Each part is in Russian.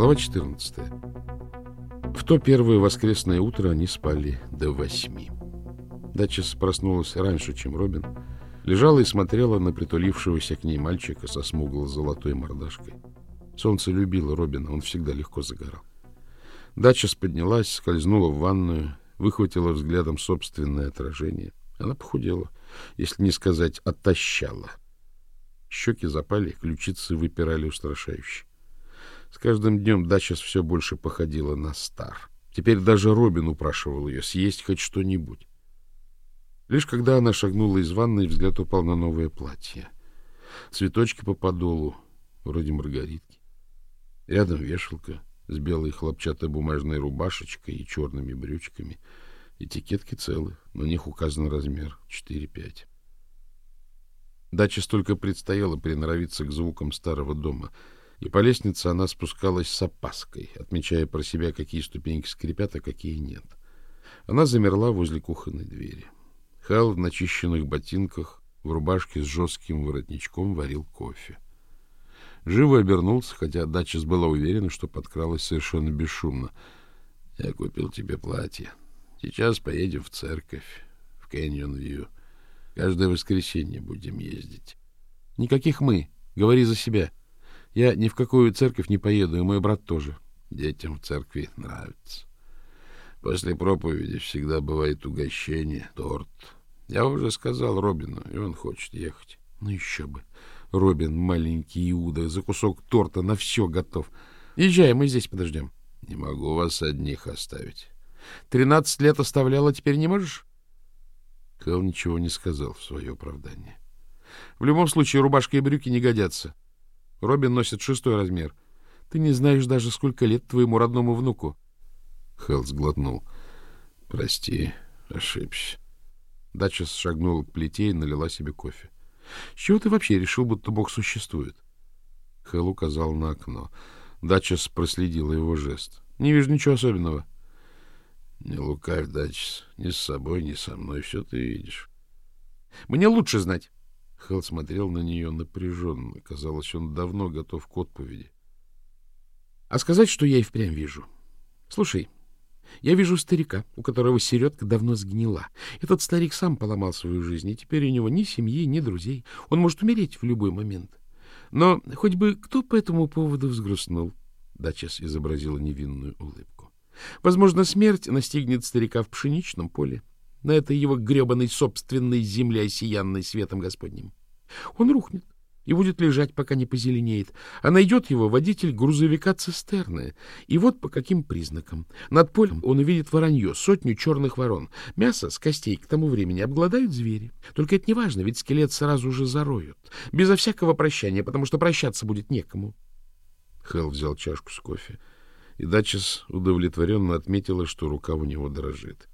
Глава 14. В то первое воскресное утро они спали до восьми. Датчис проснулась раньше, чем Робин. Лежала и смотрела на притулившегося к ней мальчика со смугло-золотой мордашкой. Солнце любило Робина, он всегда легко загорал. Датчис поднялась, скользнула в ванную, выхватила взглядом собственное отражение. Она похудела, если не сказать «оттащала». Щеки запали, ключицы выпирали устрашающе. С каждым днем Дачес все больше походила на стар. Теперь даже Робин упрашивал ее съесть хоть что-нибудь. Лишь когда она шагнула из ванной, взгляд упал на новое платье. Цветочки по подолу, вроде маргаритки. Рядом вешалка с белой хлопчатой-бумажной рубашечкой и черными брючками. Этикетки целы, на них указан размер 4-5. Дача столько предстояло приноровиться к звукам старого дома — и по лестнице она спускалась с опаской, отмечая про себя, какие ступеньки скрипят, а какие нет. Она замерла возле кухонной двери. Хэл в начищенных ботинках, в рубашке с жестким воротничком варил кофе. Живо обернулся, хотя Датчис была уверена, что подкралась совершенно бесшумно. — Я купил тебе платье. Сейчас поедем в церковь, в Кэньон-Вью. Каждое воскресенье будем ездить. — Никаких мы. Говори за себя. — я ни в какую церковь не поеду, и мой брат тоже. Детям в церкви нравится. После проповеди всегда бывает угощение, торт. Я уже сказал Робину, и он хочет ехать. Ну еще бы. Робин, маленький Иуда, за кусок торта на все готов. Езжай, мы здесь подождем. Не могу вас одних оставить. Тринадцать лет оставляла, теперь не можешь? Кэл ничего не сказал в свое оправдание. В любом случае, рубашка и брюки не годятся. Робин носит шестой размер. Ты не знаешь даже, сколько лет твоему родному внуку. Хелл сглотнул. Прости, ошибся. Дача шагнула к плите и налила себе кофе. — С чего ты вообще решил, будто Бог существует? Хелл указал на окно. Дачес проследила его жест. — Не вижу ничего особенного. — Не лукавь, Дачес. Ни с собой, ни со мной. Все ты видишь. — Мне лучше знать. Хелл смотрел на нее напряженно. Казалось, он давно готов к отповеди. — А сказать, что я и впрямь вижу. Слушай, я вижу старика, у которого середка давно сгнила. Этот старик сам поломал свою жизнь, и теперь у него ни семьи, ни друзей. Он может умереть в любой момент. Но хоть бы кто по этому поводу взгрустнул. Дачес изобразила невинную улыбку. Возможно, смерть настигнет старика в пшеничном поле на этой его гребаной собственной земле, осиянной светом Господним. Он рухнет и будет лежать, пока не позеленеет, а найдет его водитель грузовика цистерны. И вот по каким признакам. Над полем он увидит воронье, сотню черных ворон. Мясо с костей к тому времени обгладают звери. Только это не важно, ведь скелет сразу же зароют. Безо всякого прощания, потому что прощаться будет некому. Хелл взял чашку с кофе, и Датчис удовлетворенно отметила, что рука у него дрожит.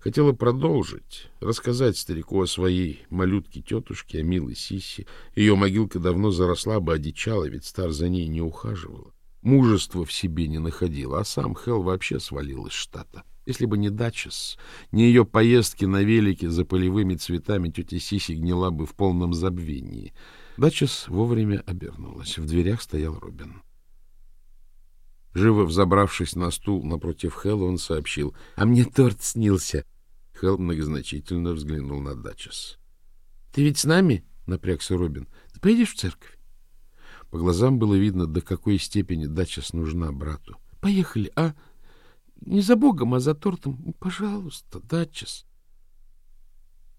Хотела продолжить, рассказать старику о своей малютке-тетушке, о милой Сисе. Ее могилка давно заросла бы, одичала, ведь стар за ней не ухаживала. Мужество в себе не находила, а сам Хелл вообще свалил из штата. Если бы не Дачес, не ее поездки на велике за полевыми цветами, тетя Сиси гнила бы в полном забвении. Дачес вовремя обернулась. В дверях стоял Робин. Живо взобравшись на стул напротив Хэлла, он сообщил. — А мне торт снился. Хелл многозначительно взглянул на Дачес. — Ты ведь с нами? — напрягся Робин. — Ты поедешь в церковь? По глазам было видно, до какой степени Дачес нужна брату. — Поехали, а? Не за Богом, а за тортом. Пожалуйста, Дачес.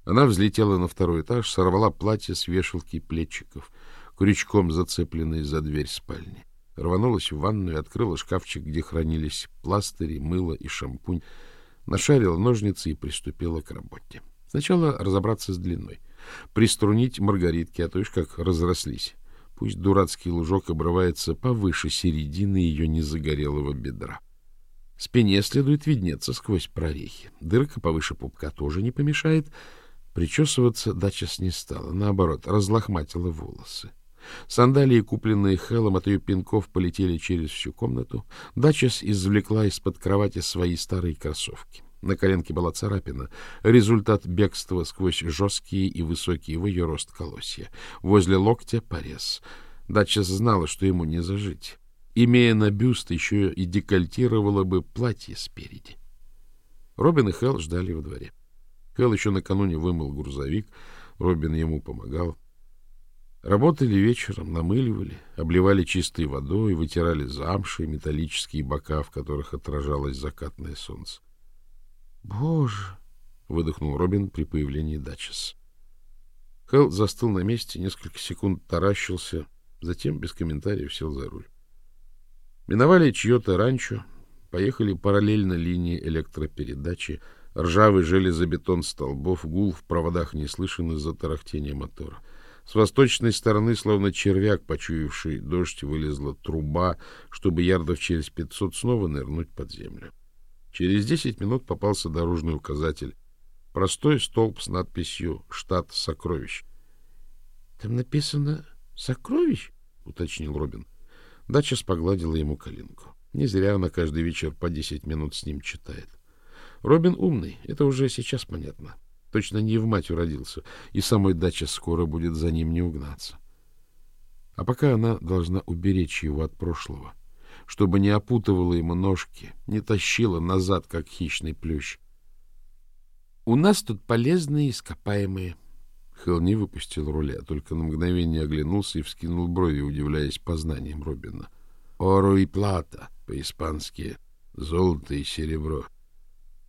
Она взлетела на второй этаж, сорвала платье с вешалки плечиков, крючком зацепленной за дверь спальни рванулась в ванную открыла шкафчик, где хранились пластыри, мыло и шампунь, нашарила ножницы и приступила к работе. Сначала разобраться с длиной, приструнить маргаритки, а то уж как разрослись. Пусть дурацкий лужок обрывается повыше середины ее незагорелого бедра. Спине следует виднеться сквозь прорехи. Дырка повыше пупка тоже не помешает. Причесываться Дачес не стала, наоборот, разлохматила волосы. Сандалии, купленные Хеллом от ее пинков, полетели через всю комнату. Дачес извлекла из-под кровати свои старые кроссовки. На коленке была царапина, результат бегства сквозь жесткие и высокие в ее рост колосья. Возле локтя порез. Дачес знала, что ему не зажить. имея на бюст еще и декольтировала бы платье спереди. Робин и Хелл ждали во дворе. Хелл еще накануне вымыл грузовик, Робин ему помогал. Работали вечером, намыливали, обливали чистой водой, вытирали замши, металлические бока, в которых отражалось закатное солнце. «Боже!» — выдохнул Робин при появлении Дачес. Хелл застыл на месте, несколько секунд таращился, затем без комментариев сел за руль. Миновали чье-то ранчо, поехали параллельно линии электропередачи, ржавый железобетон столбов, гул в проводах не слышен из-за тарахтения мотора. С восточной стороны, словно червяк, почуявший дождь, вылезла труба, чтобы ярдов через пятьсот снова нырнуть под землю. Через десять минут попался дорожный указатель. Простой столб с надписью «Штат сокровищ». — Там написано «Сокровищ»? — уточнил Робин. Дача спогладила ему коленку. Не зря она каждый вечер по десять минут с ним читает. Робин умный, это уже сейчас понятно. Точно не в мать уродился, и самой дача скоро будет за ним не угнаться. А пока она должна уберечь его от прошлого — чтобы не опутывала ему ножки, не тащила назад, как хищный плющ. — У нас тут полезные ископаемые. Хелл не выпустил руля, только на мгновение оглянулся и вскинул брови, удивляясь познаниям Робина. — Оро и плата, по-испански, золото и серебро.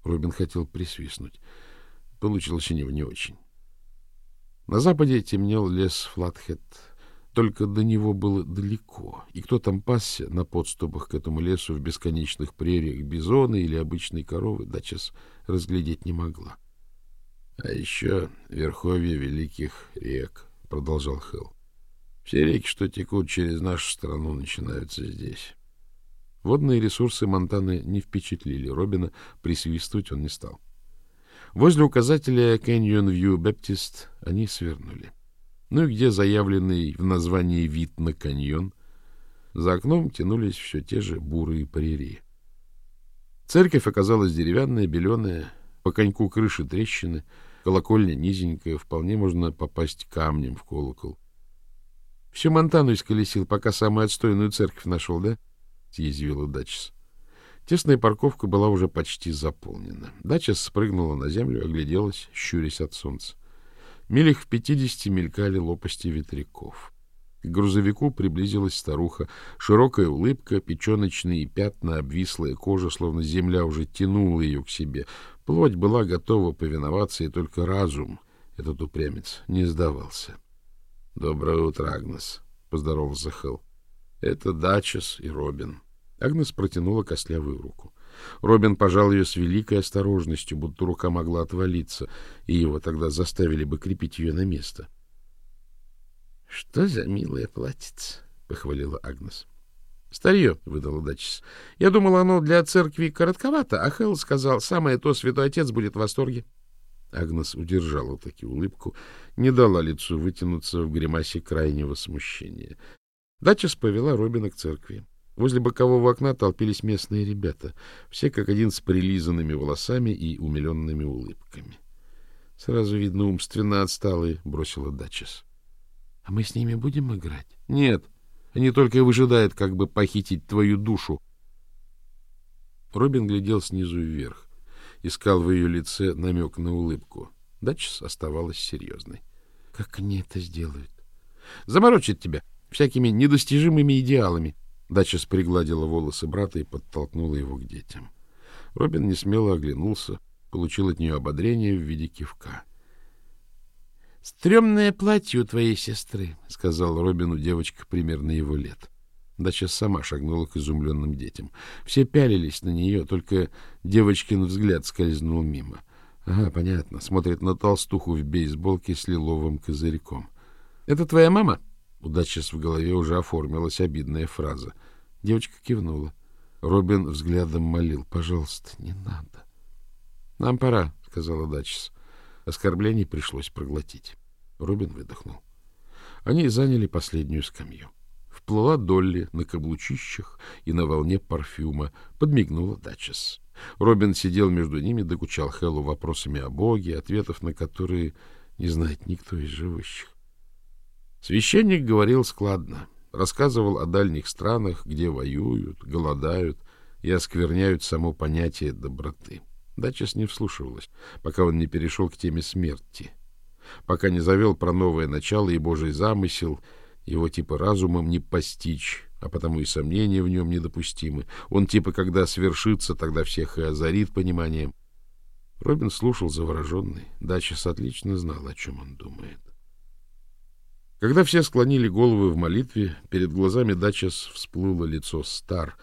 Робин хотел присвистнуть. Получилось у него не очень. На западе темнел лес Флатхед, только до него было далеко, и кто там пасся на подступах к этому лесу в бесконечных прериях, бизоны или обычные коровы, Дачес разглядеть не могла. — А еще верховье великих рек, — продолжал Хелл. — Все реки, что текут через нашу страну, начинаются здесь. Водные ресурсы Монтаны не впечатлили Робина, присвистывать он не стал. Возле указателя Canyon View Baptist они свернули. — ну и где заявленный в названии вид на каньон. За окном тянулись все те же бурые прерии. Церковь оказалась деревянная, беленая, по коньку крыши трещины, колокольня низенькая, вполне можно попасть камнем в колокол. Всю Монтану исколесил, пока самую отстойную церковь нашел, да? — съязвила Дачес. Тесная парковка была уже почти заполнена. Дачес спрыгнула на землю, огляделась, щурясь от солнца. Милях в пятидесяти мелькали лопасти ветряков. К грузовику приблизилась старуха. Широкая улыбка, печеночные пятна, обвислая кожа, словно земля уже тянула ее к себе. Плоть была готова повиноваться, и только разум, этот упрямец, не сдавался. — Доброе утро, Агнес, — поздоровался Хелл. — Это Дачес и Робин. Агнес протянула костлявую руку. Робин пожал ее с великой осторожностью, будто рука могла отвалиться, и его тогда заставили бы крепить ее на место. — Что за милое платьице? — похвалила Агнес. — Старье, — выдала Дачис. — Я думала, оно для церкви коротковато, а Хелл сказал, самое то святой отец будет в восторге. Агнес удержала таки улыбку, не дала лицу вытянуться в гримасе крайнего смущения. Дачис повела Робина к церкви. Возле бокового окна толпились местные ребята, все как один с прилизанными волосами и умиленными улыбками. — Сразу видно, умственно отсталые, — бросила Дачес. — А мы с ними будем играть? — Нет, они только и выжидают, как бы похитить твою душу. Робин глядел снизу вверх, искал в ее лице намек на улыбку. Дачес оставалась серьезной. — Как они это сделают? — Заморочит тебя всякими недостижимыми идеалами. — Дача пригладила волосы брата и подтолкнула его к детям. Робин несмело оглянулся, получил от нее ободрение в виде кивка. — Стремное платье у твоей сестры, — сказал Робину девочка примерно его лет. Дача сама шагнула к изумленным детям. Все пялились на нее, только девочкин взгляд скользнул мимо. Ага, понятно, смотрит на толстуху в бейсболке с лиловым козырьком. — Это твоя мама? — у Датчес в голове уже оформилась обидная фраза. Девочка кивнула. Робин взглядом молил. — Пожалуйста, не надо. — Нам пора, — сказала Датчес. Оскорблений пришлось проглотить. Робин выдохнул. Они заняли последнюю скамью. Вплыла Долли на каблучищах и на волне парфюма. Подмигнула Датчес. Робин сидел между ними, докучал Хэллу вопросами о Боге, ответов на которые не знает никто из живущих. Священник говорил складно. рассказывал о дальних странах, где воюют, голодают и оскверняют само понятие доброты. Дачес не вслушивалась, пока он не перешел к теме смерти, пока не завел про новое начало и Божий замысел, его типа разумом не постичь, а потому и сомнения в нем недопустимы. Он типа, когда свершится, тогда всех и озарит пониманием. Робин слушал завороженный. Дачес отлично знал, о чем он думает. Когда все склонили головы в молитве, перед глазами Дачес всплыло лицо Стар,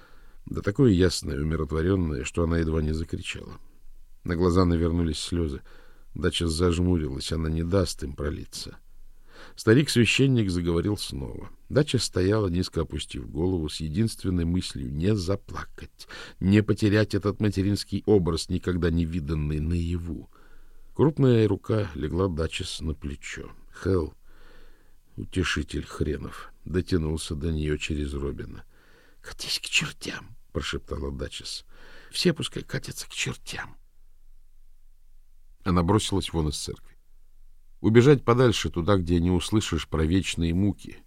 да такое ясное, умиротворенное, что она едва не закричала. На глаза навернулись слезы. Дачес зажмурилась, она не даст им пролиться. — Старик-священник заговорил снова. Дача стояла, низко опустив голову, с единственной мыслью — не заплакать, не потерять этот материнский образ, никогда не виданный наяву. Крупная рука легла Дачес на плечо. Хелл, утешитель хренов, дотянулся до нее через Робина. — Катись к чертям! — прошептала Дачес. — Все пускай катятся к чертям. Она бросилась вон из церкви. Убежать подальше, туда, где не услышишь про вечные муки,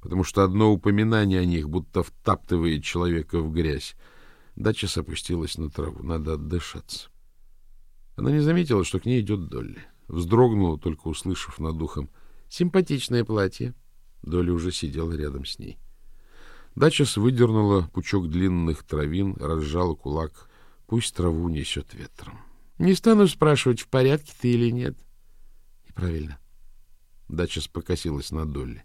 потому что одно упоминание о них будто втаптывает человека в грязь. Дача опустилась на траву. Надо отдышаться. Она не заметила, что к ней идет Долли. Вздрогнула, только услышав над ухом «Симпатичное платье». Долли уже сидела рядом с ней. Дачес выдернула пучок длинных травин, разжала кулак. Пусть траву несет ветром. — Не стану спрашивать, в порядке ты или нет. Правильно. Дача покосилась на Долли.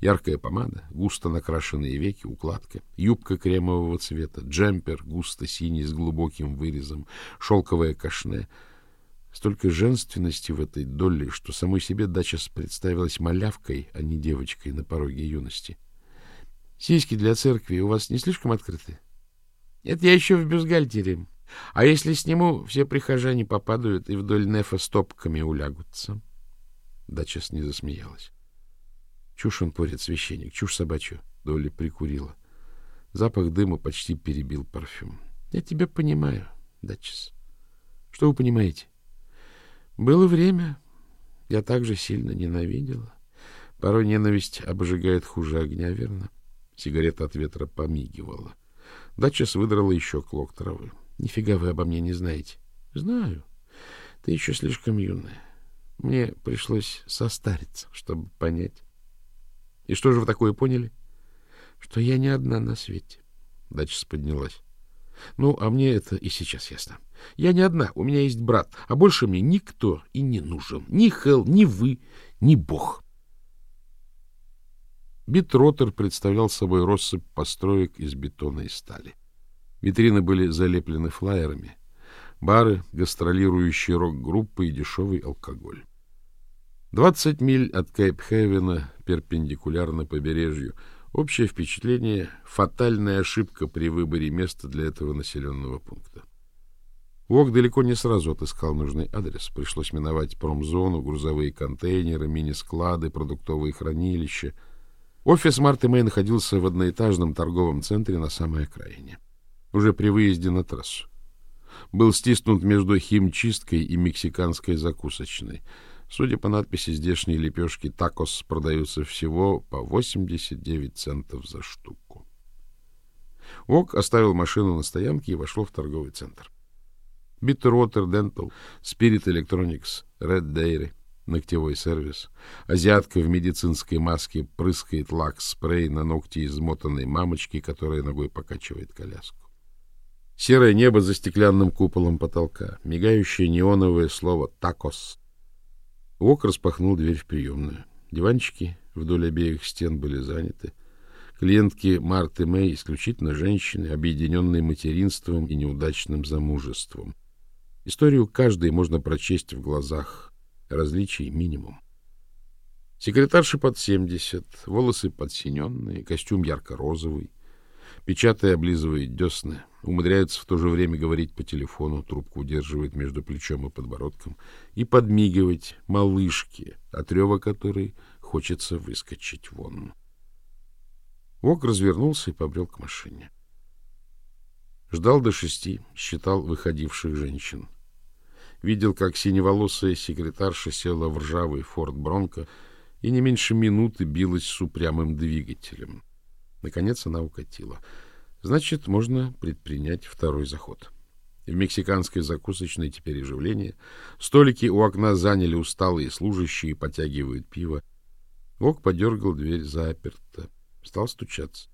Яркая помада, густо накрашенные веки, укладка, юбка кремового цвета, джемпер густо синий с глубоким вырезом, шелковое кашне. Столько женственности в этой Долли, что самой себе Дача представилась малявкой, а не девочкой на пороге юности. — Сиськи для церкви у вас не слишком открыты? — Это я еще в бюстгальтере. А если сниму, все прихожане попадают и вдоль нефа стопками улягутся. — Дачес не засмеялась. Чушь он порит, священник, чушь собачью. Долли прикурила. Запах дыма почти перебил парфюм. Я тебя понимаю, Дачес. Что вы понимаете? Было время, я также сильно ненавидела. Порой ненависть обжигает хуже огня, верно? Сигарета от ветра помигивала. Дачес выдрала еще клок травы. Нифига вы обо мне не знаете. Знаю. Ты еще слишком юная. Мне пришлось состариться, чтобы понять. И что же вы такое поняли? Что я не одна на свете. Дача поднялась. Ну, а мне это и сейчас ясно. Я не одна, у меня есть брат, а больше мне никто и не нужен. Ни Хелл, ни вы, ни Бог. Битротер представлял собой россыпь построек из бетона и стали. Витрины были залеплены флаерами. Бары, гастролирующие рок-группы и дешевый алкоголь. Двадцать миль от Кейп-Хевена, перпендикулярно побережью. Общее впечатление — фатальная ошибка при выборе места для этого населенного пункта. Уок далеко не сразу отыскал нужный адрес. Пришлось миновать промзону, грузовые контейнеры, мини-склады, продуктовые хранилища. Офис Марты Мэй находился в одноэтажном торговом центре на самой окраине. Уже при выезде на трассу. Был стиснут между химчисткой и мексиканской закусочной — Судя по надписи, здешние лепешки такос продаются всего по 89 центов за штуку. Ок оставил машину на стоянке и вошел в торговый центр. Bitterwater Dental, Spirit Electronics, Red Dairy, ногтевой сервис. Азиатка в медицинской маске прыскает лак-спрей на ногти измотанной мамочки, которая ногой покачивает коляску. Серое небо за стеклянным куполом потолка, мигающее неоновое слово «такос» Ок распахнул дверь в приемную. Диванчики вдоль обеих стен были заняты. Клиентки Марты Мэй исключительно женщины, объединенные материнством и неудачным замужеством. Историю каждой можно прочесть в глазах. Различий минимум. Секретарша под 70, волосы подсиненные, костюм ярко-розовый, печатая облизывает десны, умудряется в то же время говорить по телефону, трубку удерживает между плечом и подбородком, и подмигивать малышке, от рева которой хочется выскочить вон. Вок развернулся и побрел к машине. Ждал до шести, считал выходивших женщин. Видел, как синеволосая секретарша села в ржавый форт Бронко и не меньше минуты билась с упрямым двигателем — Наконец она укатила. Значит, можно предпринять второй заход. В мексиканской закусочной теперь оживление. Столики у окна заняли усталые служащие, потягивают пиво. Ок подергал дверь заперто. Стал стучаться.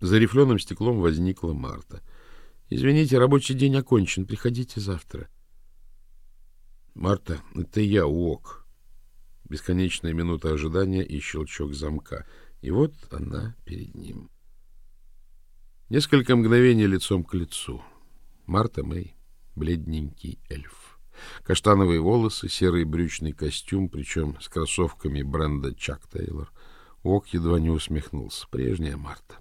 За рифленым стеклом возникла Марта. — Извините, рабочий день окончен. Приходите завтра. — Марта, это я, Ок. Бесконечная минута ожидания и щелчок замка. И вот она перед ним. Несколько мгновений лицом к лицу. Марта Мэй, бледненький эльф. Каштановые волосы, серый брючный костюм, причем с кроссовками бренда Чак Тейлор. Ок едва не усмехнулся. Прежняя Марта.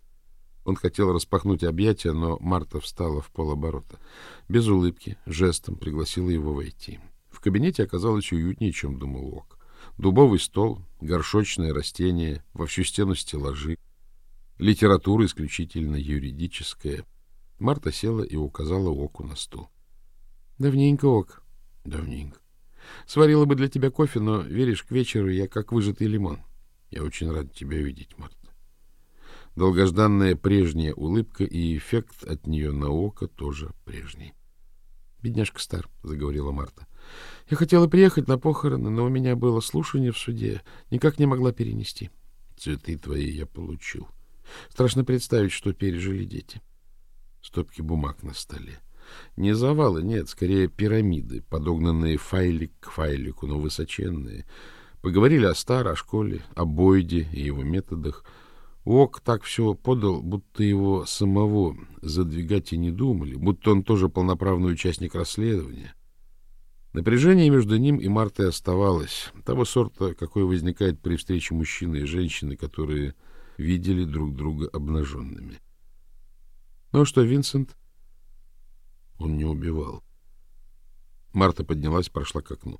Он хотел распахнуть объятия, но Марта встала в полоборота. Без улыбки, жестом пригласила его войти. В кабинете оказалось уютнее, чем думал Ок. Дубовый стол, горшочное растение, во всю стену стеллажи. Литература исключительно юридическая. Марта села и указала Оку на стул. — Давненько, Ок. — Давненько. Сварила бы для тебя кофе, но, веришь, к вечеру я как выжатый лимон. Я очень рад тебя видеть, Марта. Долгожданная прежняя улыбка и эффект от нее на око тоже прежний. — Бедняжка Стар, — заговорила Марта. — Я хотела приехать на похороны, но у меня было слушание в суде. Никак не могла перенести. Цветы твои я получил. Страшно представить, что пережили дети. Стопки бумаг на столе. Не завалы, нет, скорее пирамиды, подогнанные файлик к файлику, но высоченные. Поговорили о Стар, о школе, о Бойде и его методах — Ок так все подал, будто его самого задвигать и не думали, будто он тоже полноправный участник расследования. Напряжение между ним и Мартой оставалось, того сорта, какое возникает при встрече мужчины и женщины, которые видели друг друга обнаженными. Ну что, Винсент? Он не убивал. Марта поднялась, прошла к окну.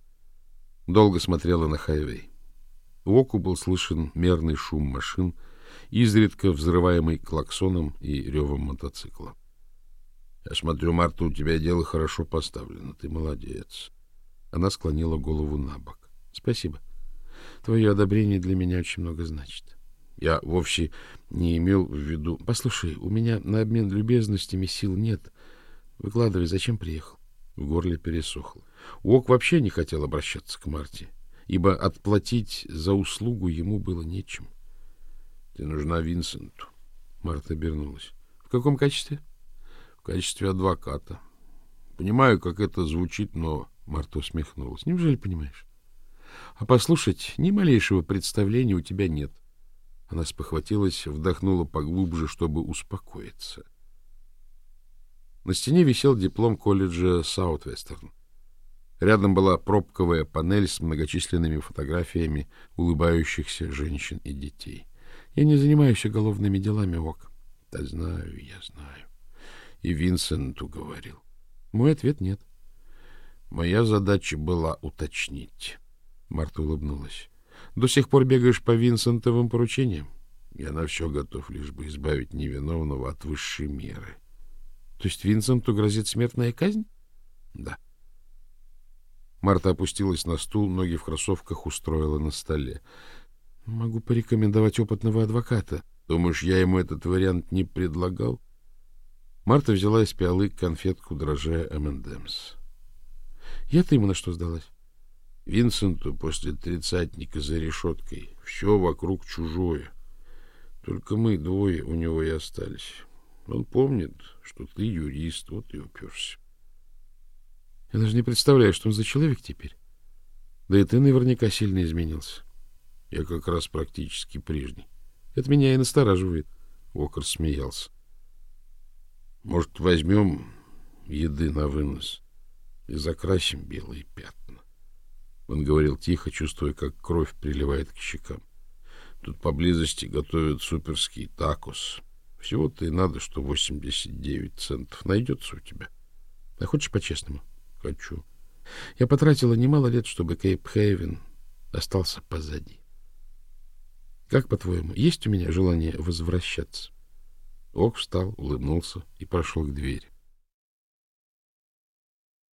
Долго смотрела на хайвей. В оку был слышен мерный шум машин — изредка взрываемый клаксоном и ревом мотоцикла. — Я смотрю, Марта, у тебя дело хорошо поставлено. Ты молодец. Она склонила голову на бок. — Спасибо. Твое одобрение для меня очень много значит. Я вовсе не имел в виду... Послушай, у меня на обмен любезностями сил нет. Выкладывай, зачем приехал? В горле пересохло. Уок вообще не хотел обращаться к Марте, ибо отплатить за услугу ему было нечем. Ты нужна Винсенту. Марта обернулась. В каком качестве? В качестве адвоката. Понимаю, как это звучит, но Марта усмехнулась. Неужели понимаешь? А послушать, ни малейшего представления у тебя нет. Она спохватилась, вдохнула поглубже, чтобы успокоиться. На стене висел диплом колледжа Саутвестерн. Рядом была пробковая панель с многочисленными фотографиями улыбающихся женщин и детей. Я не занимаюсь уголовными делами, Ок. Да знаю, я знаю. И Винсенту говорил. Мой ответ нет. Моя задача была уточнить. Марта улыбнулась. До сих пор бегаешь по Винсентовым поручениям? Я на все готов, лишь бы избавить невиновного от высшей меры. То есть Винсенту грозит смертная казнь? Да. Марта опустилась на стул, ноги в кроссовках устроила на столе. Могу порекомендовать опытного адвоката. Думаешь, я ему этот вариант не предлагал? Марта взяла из пиалы конфетку, дрожая M&M's. Я-то ему на что сдалась? Винсенту после тридцатника за решеткой все вокруг чужое. Только мы двое у него и остались. Он помнит, что ты юрист, вот и уперся. Я даже не представляю, что он за человек теперь. Да и ты наверняка сильно изменился. Я как раз практически прежний. Это меня и настораживает. Окер смеялся. Может, возьмем еды на вынос и закрасим белые пятна? Он говорил тихо, чувствуя, как кровь приливает к щекам. Тут поблизости готовят суперский такос. Всего-то и надо, что 89 центов. Найдется у тебя. А хочешь по-честному? Хочу. Я потратила немало лет, чтобы Кейп-Хейвен остался позади. Как, по-твоему, есть у меня желание возвращаться? Ок встал, улыбнулся и пошел к двери.